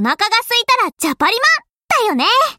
腹が空いたらジャパリマンだよね。